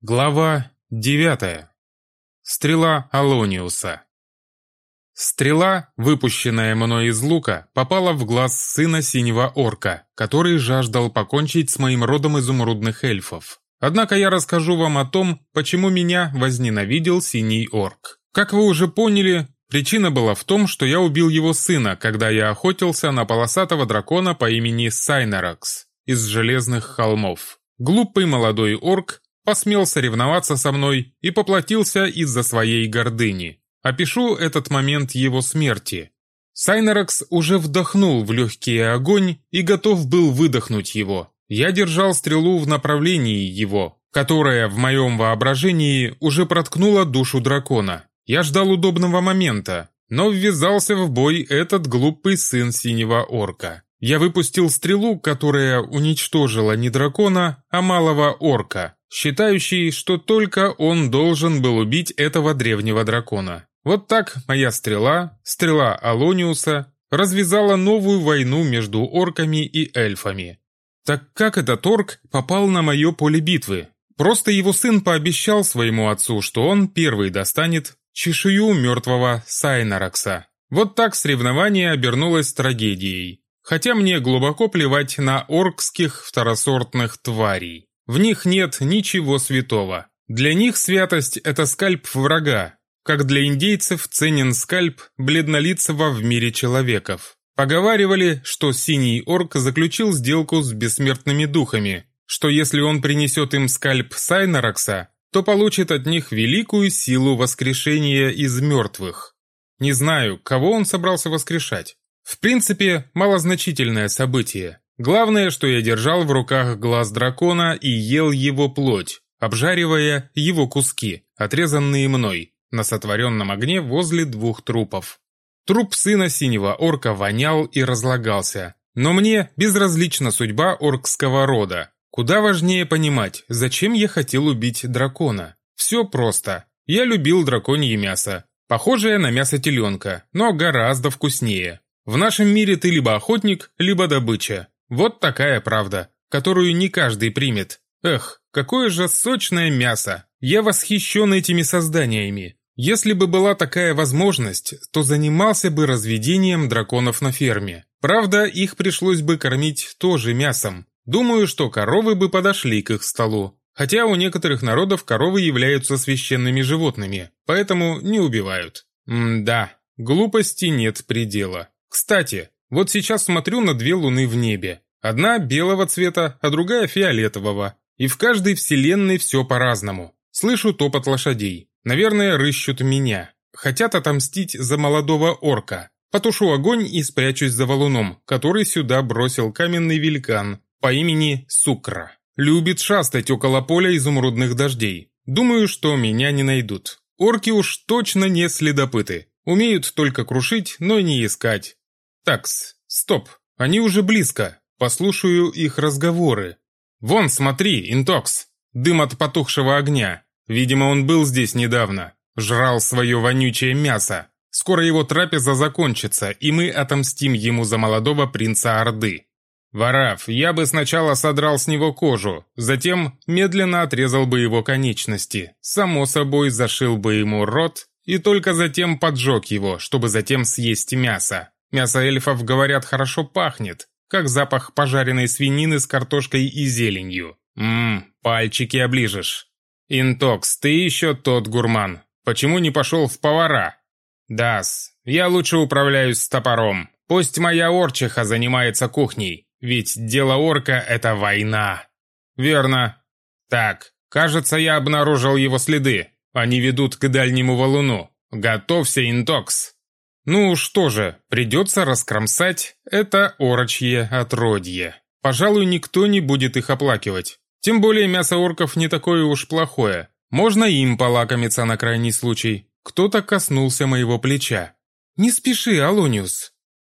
Глава девятая. Стрела Алониуса. Стрела, выпущенная мной из лука, попала в глаз сына синего орка, который жаждал покончить с моим родом изумрудных эльфов. Однако я расскажу вам о том, почему меня возненавидел синий орк. Как вы уже поняли, причина была в том, что я убил его сына, когда я охотился на полосатого дракона по имени Сайнаракс из Железных холмов. Глупый молодой орк посмел соревноваться со мной и поплатился из-за своей гордыни. Опишу этот момент его смерти. Сайнеракс уже вдохнул в легкий огонь и готов был выдохнуть его. Я держал стрелу в направлении его, которая в моем воображении уже проткнула душу дракона. Я ждал удобного момента, но ввязался в бой этот глупый сын синего орка. Я выпустил стрелу, которая уничтожила не дракона, а малого орка, считающий, что только он должен был убить этого древнего дракона. Вот так моя стрела, стрела Алониуса, развязала новую войну между орками и эльфами. Так как этот орк попал на мое поле битвы? Просто его сын пообещал своему отцу, что он первый достанет чешую мертвого Сайнаракса. Вот так соревнование обернулось трагедией. Хотя мне глубоко плевать на оркских второсортных тварей. В них нет ничего святого. Для них святость – это скальп врага, как для индейцев ценен скальп бледнолицего в мире человеков. Поговаривали, что синий орк заключил сделку с бессмертными духами, что если он принесет им скальп Сайнаракса, то получит от них великую силу воскрешения из мертвых. Не знаю, кого он собрался воскрешать. В принципе, малозначительное событие. Главное, что я держал в руках глаз дракона и ел его плоть, обжаривая его куски, отрезанные мной, на сотворенном огне возле двух трупов. Труп сына синего орка вонял и разлагался. Но мне безразлична судьба оркского рода. Куда важнее понимать, зачем я хотел убить дракона. Все просто. Я любил драконье мясо. Похожее на мясо теленка, но гораздо вкуснее. В нашем мире ты либо охотник, либо добыча. Вот такая правда, которую не каждый примет. Эх, какое же сочное мясо! Я восхищен этими созданиями. Если бы была такая возможность, то занимался бы разведением драконов на ферме. Правда, их пришлось бы кормить тоже мясом. Думаю, что коровы бы подошли к их столу. Хотя у некоторых народов коровы являются священными животными, поэтому не убивают. М-да, глупости нет предела. Кстати, вот сейчас смотрю на две луны в небе. Одна белого цвета, а другая фиолетового. И в каждой вселенной все по-разному. Слышу топот лошадей. Наверное, рыщут меня. Хотят отомстить за молодого орка. Потушу огонь и спрячусь за валуном, который сюда бросил каменный великан по имени Сукра. Любит шастать около поля изумрудных дождей. Думаю, что меня не найдут. Орки уж точно не следопыты. Умеют только крушить, но не искать. Такс, стоп, они уже близко. Послушаю их разговоры. Вон, смотри, Интокс. Дым от потухшего огня. Видимо, он был здесь недавно. Жрал свое вонючее мясо. Скоро его трапеза закончится, и мы отомстим ему за молодого принца Орды. Вараф, я бы сначала содрал с него кожу, затем медленно отрезал бы его конечности, само собой зашил бы ему рот и только затем поджег его, чтобы затем съесть мясо. Мясо эльфов, говорят, хорошо пахнет, как запах пожаренной свинины с картошкой и зеленью. Ммм, пальчики оближешь. Интокс, ты еще тот гурман. Почему не пошел в повара? Дас, я лучше управляюсь с топором. Пусть моя орчиха занимается кухней, ведь дело орка — это война. Верно. Так, кажется, я обнаружил его следы. Они ведут к дальнему валуну. Готовься, Интокс. Ну что же, придется раскромсать это орочье отродье. Пожалуй, никто не будет их оплакивать. Тем более мясо орков не такое уж плохое. Можно им полакомиться на крайний случай. Кто-то коснулся моего плеча. «Не спеши, Алониус».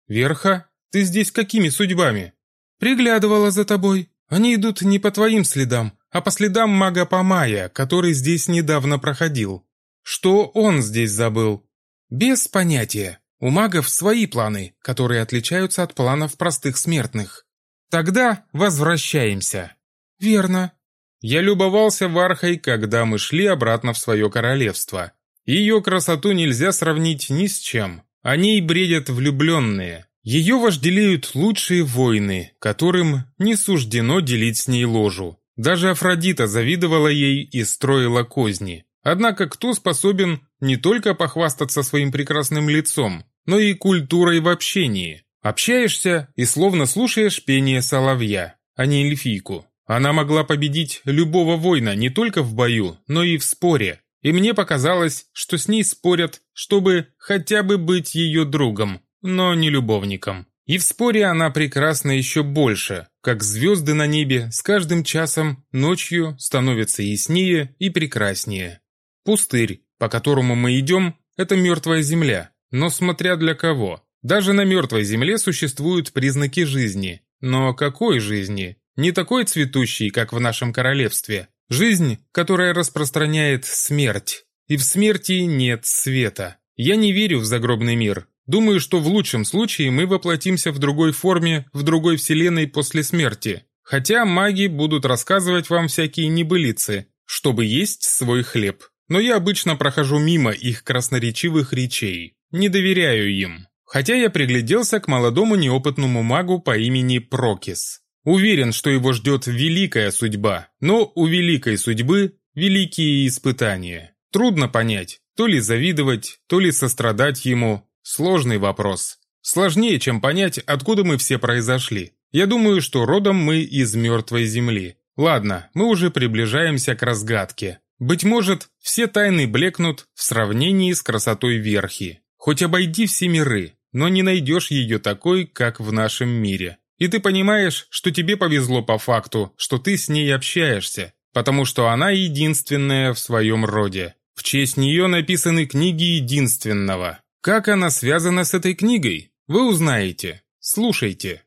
«Верха, ты здесь какими судьбами?» «Приглядывала за тобой. Они идут не по твоим следам, а по следам мага Памая, который здесь недавно проходил. Что он здесь забыл?» «Без понятия. У магов свои планы, которые отличаются от планов простых смертных. Тогда возвращаемся. Верно. Я любовался Вархой, когда мы шли обратно в свое королевство. Ее красоту нельзя сравнить ни с чем. О ней бредят влюбленные. Ее вожделеют лучшие воины, которым не суждено делить с ней ложу. Даже Афродита завидовала ей и строила козни. Однако кто способен не только похвастаться своим прекрасным лицом, но и культурой в общении? Общаешься и словно слушаешь пение соловья, а не эльфийку. Она могла победить любого воина не только в бою, но и в споре. И мне показалось, что с ней спорят, чтобы хотя бы быть ее другом, но не любовником. И в споре она прекрасна еще больше, как звезды на небе с каждым часом ночью становятся яснее и прекраснее. Пустырь, по которому мы идем, это мертвая земля, но смотря для кого. Даже на мертвой земле существуют признаки жизни. Но какой жизни? Не такой цветущий, как в нашем королевстве. Жизнь, которая распространяет смерть. И в смерти нет света. Я не верю в загробный мир. Думаю, что в лучшем случае мы воплотимся в другой форме, в другой вселенной после смерти. Хотя маги будут рассказывать вам всякие небылицы, чтобы есть свой хлеб. Но я обычно прохожу мимо их красноречивых речей. Не доверяю им. Хотя я пригляделся к молодому неопытному магу по имени Прокис. Уверен, что его ждет великая судьба, но у великой судьбы великие испытания. Трудно понять, то ли завидовать, то ли сострадать ему. Сложный вопрос. Сложнее, чем понять, откуда мы все произошли. Я думаю, что родом мы из мертвой земли. Ладно, мы уже приближаемся к разгадке. Быть может, все тайны блекнут в сравнении с красотой верхи. Хоть обойди все миры, но не найдешь ее такой, как в нашем мире. И ты понимаешь, что тебе повезло по факту, что ты с ней общаешься, потому что она единственная в своем роде. В честь нее написаны книги единственного. Как она связана с этой книгой? Вы узнаете. Слушайте.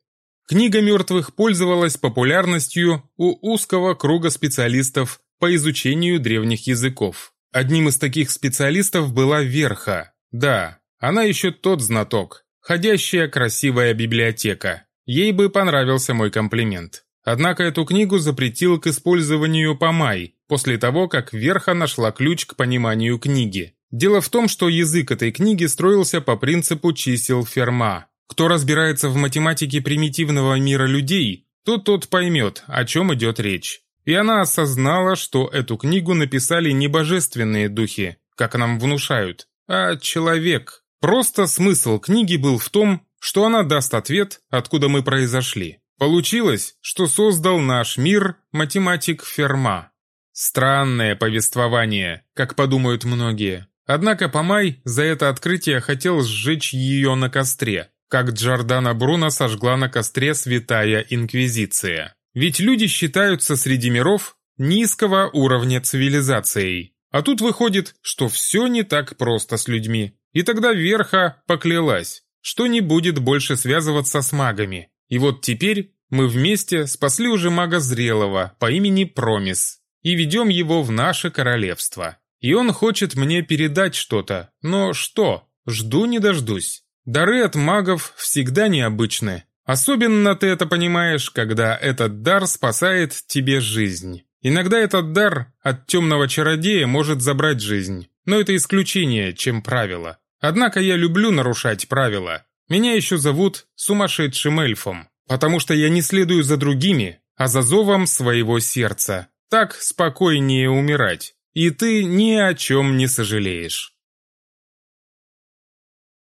Книга мертвых пользовалась популярностью у узкого круга специалистов по изучению древних языков. Одним из таких специалистов была Верха. Да, она еще тот знаток. Ходящая красивая библиотека. Ей бы понравился мой комплимент. Однако эту книгу запретил к использованию Помай, после того, как Верха нашла ключ к пониманию книги. Дело в том, что язык этой книги строился по принципу чисел Ферма. Кто разбирается в математике примитивного мира людей, то тот поймет, о чем идет речь. И она осознала, что эту книгу написали не божественные духи, как нам внушают, а человек. Просто смысл книги был в том, что она даст ответ, откуда мы произошли. Получилось, что создал наш мир математик Ферма. Странное повествование, как подумают многие. Однако Помай за это открытие хотел сжечь ее на костре, как Джордана Бруно сожгла на костре Святая Инквизиция. Ведь люди считаются среди миров низкого уровня цивилизацией. А тут выходит, что все не так просто с людьми. И тогда Верха поклялась, что не будет больше связываться с магами. И вот теперь мы вместе спасли уже мага зрелого по имени Промис и ведем его в наше королевство. И он хочет мне передать что-то, но что? Жду не дождусь. Дары от магов всегда необычны, Особенно ты это понимаешь, когда этот дар спасает тебе жизнь. Иногда этот дар от темного чародея может забрать жизнь, но это исключение, чем правило. Однако я люблю нарушать правила. Меня еще зовут сумасшедшим эльфом, потому что я не следую за другими, а за зовом своего сердца. Так спокойнее умирать, и ты ни о чем не сожалеешь.